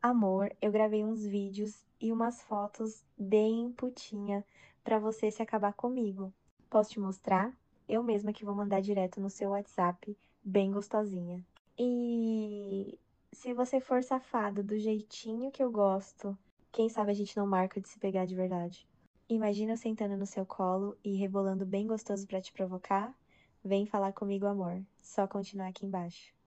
Amor, eu gravei uns vídeos e umas fotos bem putinha para você se acabar comigo. Posso te mostrar? Eu mesma que vou mandar direto no seu WhatsApp, bem gostosinha. E se você for safado do jeitinho que eu gosto, quem sabe a gente não marca de se pegar de verdade. Imagina eu sentando no seu colo e rebolando bem gostoso para te provocar? Vem falar comigo, amor. Só continuar aqui embaixo.